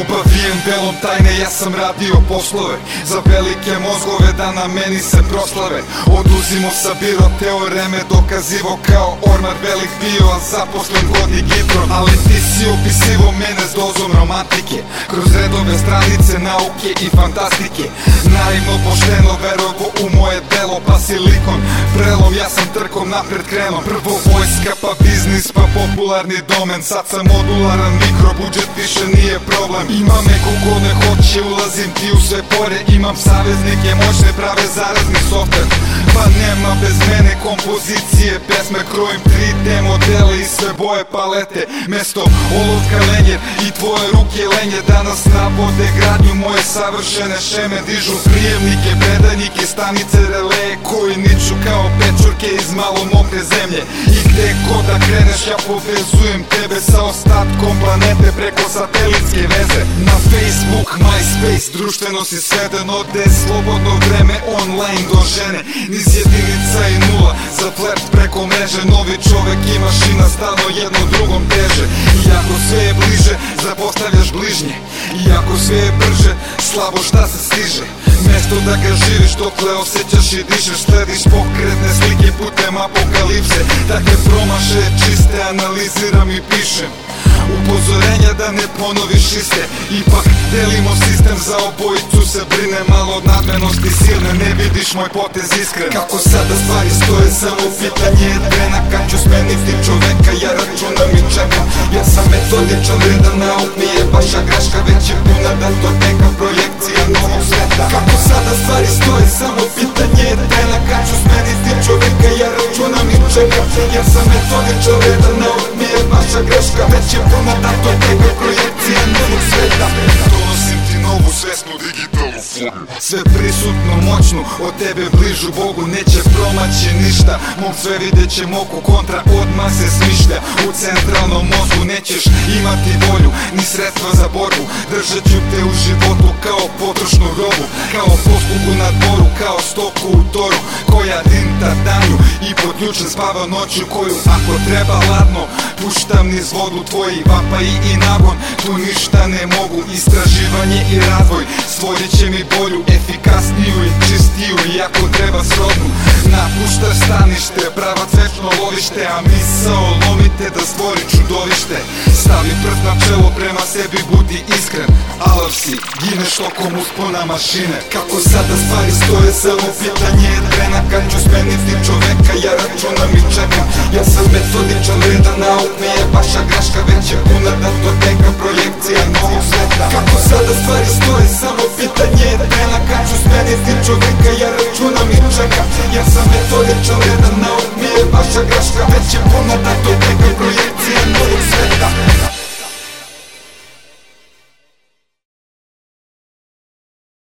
Obavijem belom tajne, ja sam radio poslove. Za velike mozgove da na meni se proslave. Oduzimo sa biro teoreme Dokazivo kao ormar velik bio A zaposlen god i gidron Ali ti si opisivo mene s dozom romantike. Kroz redove stranice nauke i fantastike. Naivno pošteno verovo u moje delo Pa silikon, prelom, ja sam trkom napred krenom. Prvo vojska pa biznis pa popularni domen. Sad sam modularan mikro budžet više nije problem Ima me kogo ne hoće ulazim ti u sve pore. Imam saveznike moćne prave zarazni software. Pa nema bez mene kompozicije Pesme. Krojim 3D modele i sve boje palete. Mesto olovka lenjer i tvoje ruke lenje. Danas navode gradnju moje savršene šeme Dižu. Prijemnike, predajnike, stanice rele Koji niču kao pečurke iz malo mokre zemlje. I gde god da kreneš ja povezujem tebe sa ostatkom planete Preko satelitske veze. Na Facebook, MySpace, društveno si sveden Ode slobodno vreme online do žene. Niz jedinica i nula Za flirt preko mreže. Novi čovek i mašina stalno jedno drugom teže. Iako sve je bliže, zapostavljaš bližnje. Iako sve je brže, slabo šta se stiže Mesto da ga živiš, dokle osjećaš i dišeš Slediš pokretne slike putem apokalipse. Takve promaše čiste analiziram i pišem. Upozorenja da ne ponoviš iste. Ipak delimo sistem za obojicu se brine Malo od nadmenosti silne. Ne vidiš moj potez iskren. Kako sada stvari stoje samo pitanje je trena. Kad ću smeniti čoveka ja računam i čekam. Ja sam metodičan redan nauk nije vaša greška Već je puna datoteka projekcija novog sveta stvari stoje samo pitanje je trena. Kad ću smeniti čoveka ja računam čekam. Ja sam metodičan redan nauk nije vaša greška. Već je puna datoteka projekcija novog sveta. Donosim ti novu fugu Sve. prisutno moćnu, od tebe bližu Bogu Neće promaći ništa, mog sve vidjet će moku Kontra odmah se smišlja. U centralnom mozgu nećeš imati volju Ni sredstva za borbu. Držat ću te u životu kao potrošnu robu Kao poslugu na dvoru, kao stoku u toru Koja dinta danju i pod ključem spava noću Koju ako treba ladno puštam niz vodu Tvoji vapaji i nagon. Tu ništa ne mogu Istraživanje i razvoj stvorit će mi bolju Efikasniju i čistiju i ako treba srodnu. Napuštaš stanište, pravac večno lovište A misao lomite da stvori čudovište. Stavi prst na čelo prema sebi, budi iskren. Alav si, gineš tokom uspona mašine. Kako sada stvari stoje, samo pitanje je trena. Kad ću smeniti čoveka, ja računam i čekam Ja sam metodičan, redan nauk nije vaša greška Već je puna datoteka, projekcija novog sveta. Kako sada stvari stoje, samo pitanje je trena Kad ću smeniti čoveka, ja računam i čekam. Ja sam metodičan, redan nauk nije vaša greška Već je puna datoteka, projekcija